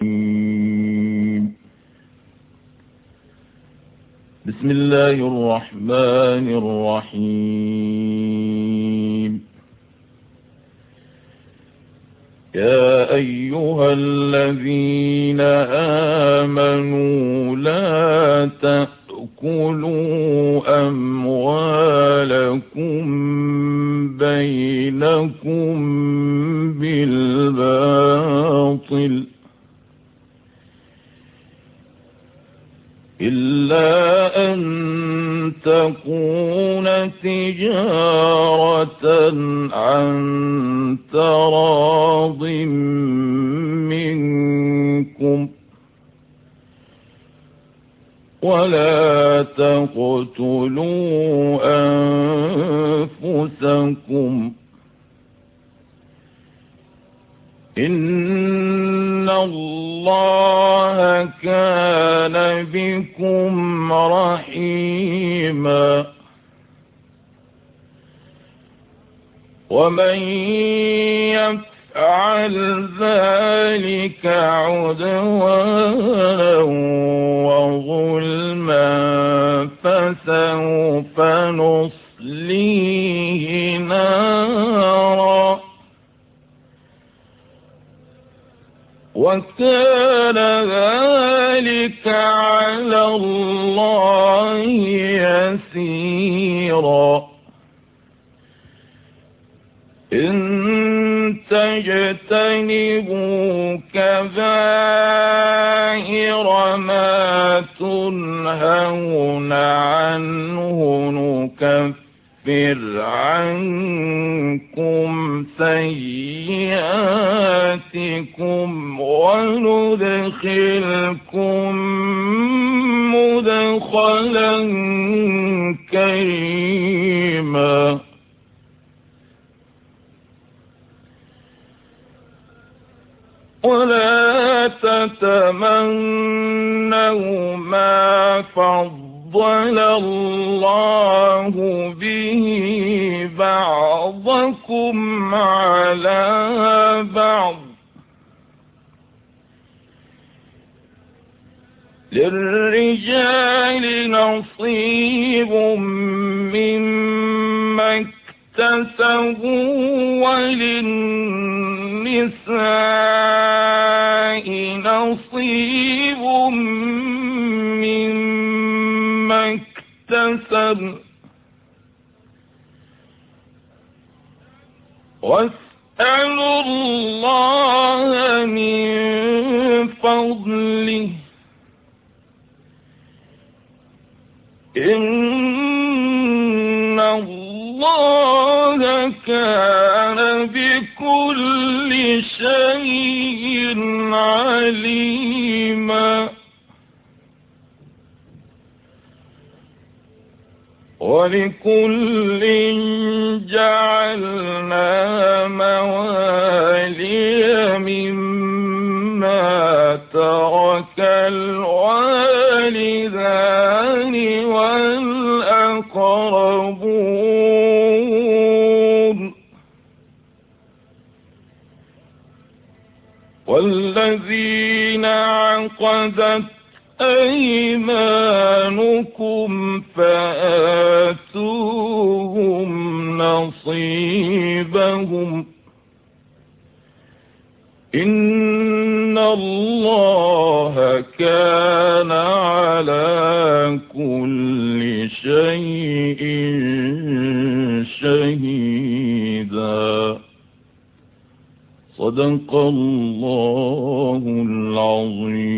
بسم الله الرحمن الرحيم. يا أيها الذين آمنوا لا تأكلوا أموالكم بينكم بالباطل إلا أن تكون تجارة عن تراض منكم. ولا تقتلوا أنفسكم. إن الله كان بكم رحيما. ومن يفعل ذلك عدوانا وظلما فسوف نصليه نارا. وكان ذلك على الله يسيرا. إن تجتنبوا كبائر ما تنهون عنه نكفر عنكم سيئاتكم وندخلكم مدخلا كريما. ولا تتمنوا ما فضل الله به بعضكم على بعض. للرجال نصيب مما اكتسبوا وللنساء مما اكتسبوا واسألوا الله من فضله. إن الله كان بكل شيء ولكل جعلنا موالي مما ترك الوالدان والأقربون. والذين عقدت أيمانكم فآتوهم نصيبهم. إن الله كان على كل شيء شهيدا. صدق الله العظيم.